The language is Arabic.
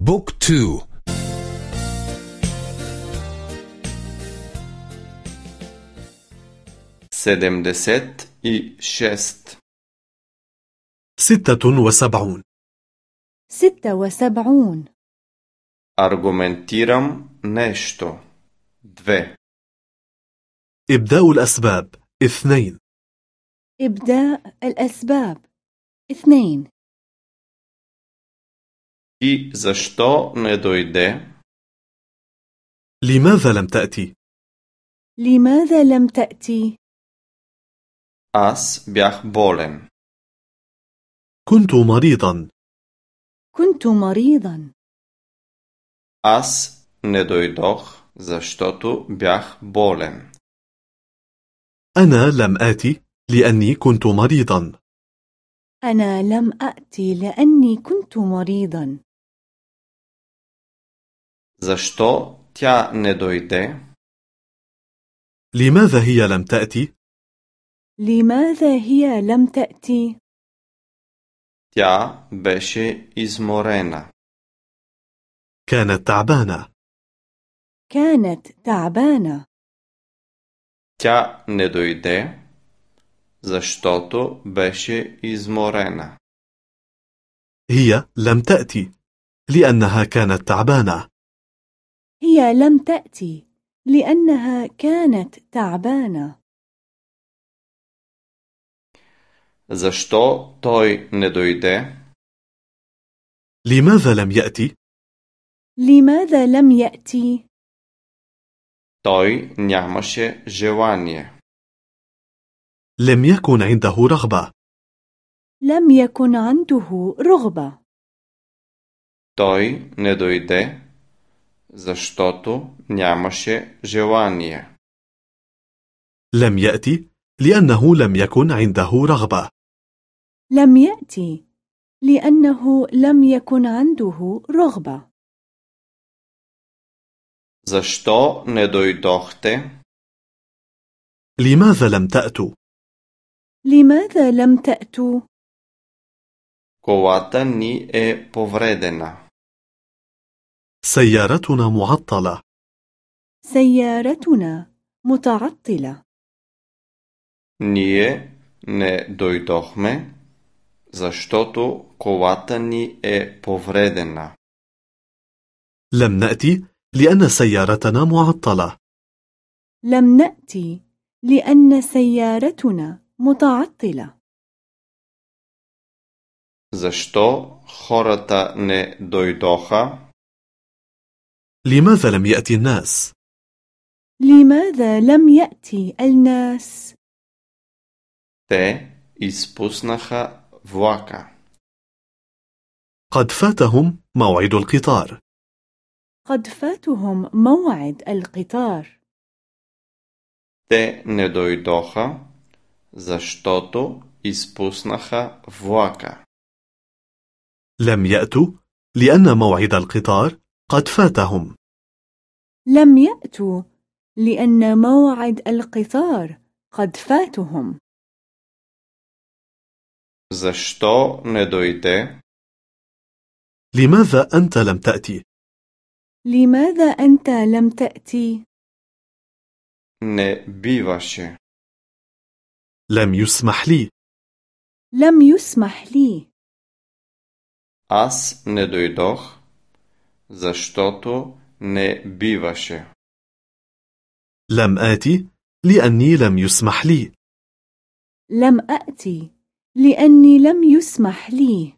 book two. седемдесет и шест ستة وسبعون. ستة وسبعون. аргументирам нещо. دو إبداء الأسباب. اثنين. إبداء الأسباب. اثنين. И защо не дойде? لماذا لم تأتي؟ لماذا لم تأتي؟ Аз бях болен. كنت مريضا كنت مريضا Аз не дойдох, защото бях болен. أنا لم آتي لأني كنت مريضا أنا لم أأتي لأني كنت مريضا Защо тя не дойде? لماذا هي لم تأتي؟ لماذا هي لم تأتي؟ Тя беше изморена. كانت تعبانة كانت تعبانة Тя не дойде, защото беше изморена. هي لم تأتي لأنها كانت تعبانة هي لم تأتي لأنها كانت تعبانة Защо той не дойде? لماذا لم يأتي؟ لماذا لم يأتي؟ Той нямаше желание. لم يكن عنده رغبة لم يكن عنده رغبة Той не дойде, защото нямаше желание. لم يأتي لأنه لم يكن عنده رغبة لم يأتي لأنه لم يكن عنده رغبة Защо не дойдохте? لماذا لم تأتوا؟ لماذا لم تأتوا؟ Колата ни е повредена. سيارتنا معطلة سيارتنا متعطلة Ние не дойдохме, защото колата ни е повредена. لم نأتي لأن سيارتنا معطلة لم نأتي لأن سيارتنا متعطلة Защо хората не дойдоха? لماذا لم يأتي الناس؟ لماذا لم يأتي الناس؟ Те изпуснаха влака. قد فاتهم موعد القطار قد فاتهم موعد القطار Те не дойдоха, защото изпуснаха влака. لم يأتوا لأن موعد القطار قد فاتهم لم يأتوا لأن موعد القطار قد فاتهم Защо не дойде? لماذا أنت لم تأتي؟ لماذا أنت لم تأتي؟ Не биваше. لم يسمح لي لم يسمح لي Аз не дойдох, защото ne bivaše. لم آتي لأني لم يسمح لي. لم آتي لأني لم يسمح لي.